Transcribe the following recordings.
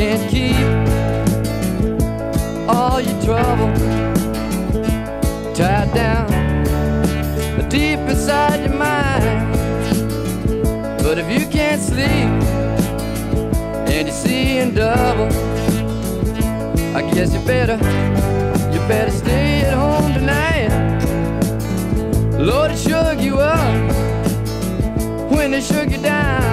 can't keep all your trouble tied down deep inside your mind. But if you can't sleep and you're seeing double, I guess you better, you better stay at home tonight. Lord, it shook you up when it shook you down.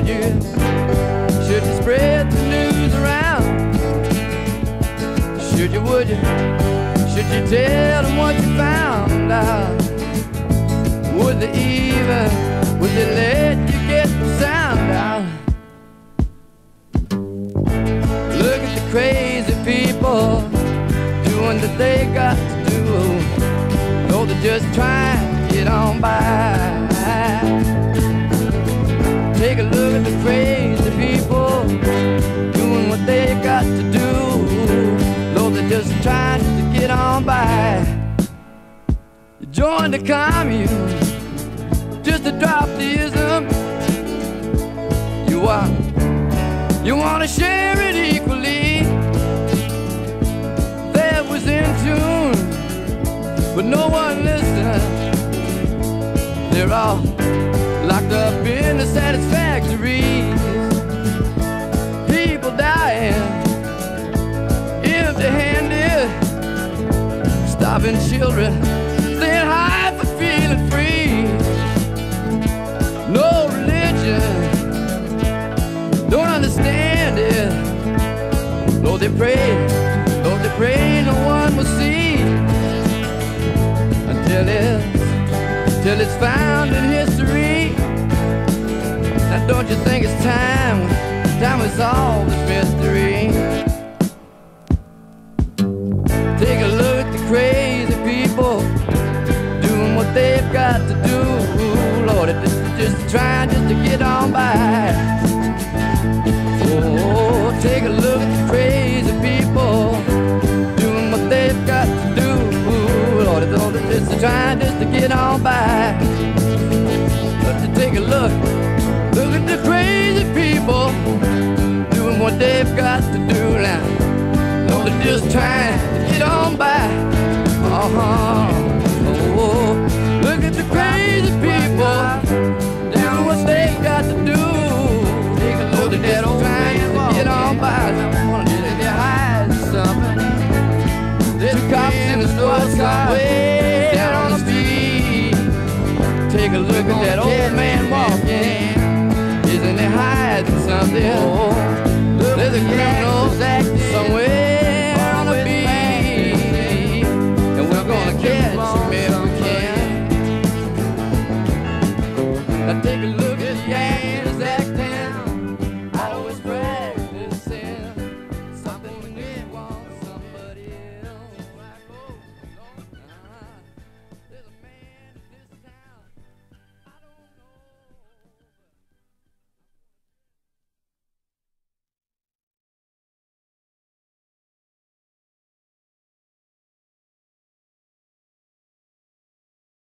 Should you, should you spread the news around? Should you, would you, should you tell them what you found out? Would they even, would they let you get the sound out? Look at the crazy people doing that they got to do. No, they're just trying to get on by. Join the commune just to drop the ism. You are, you wanna share it equally. That was in tune, but no one listened. They're all locked up in the satisfactories. People dying, empty-handed, starving children, pray, Lord, they pray, no one will see until it's, till it's found in history. Now, don't you think it's time, time we solve this mystery? Take a look at the crazy people doing what they've got to do. Lord, is just trying just to get on get on by. But to take a look, look at the crazy people doing what they've got to do now. Lord, they're just trying to get on by. Uh-huh. Oh, Take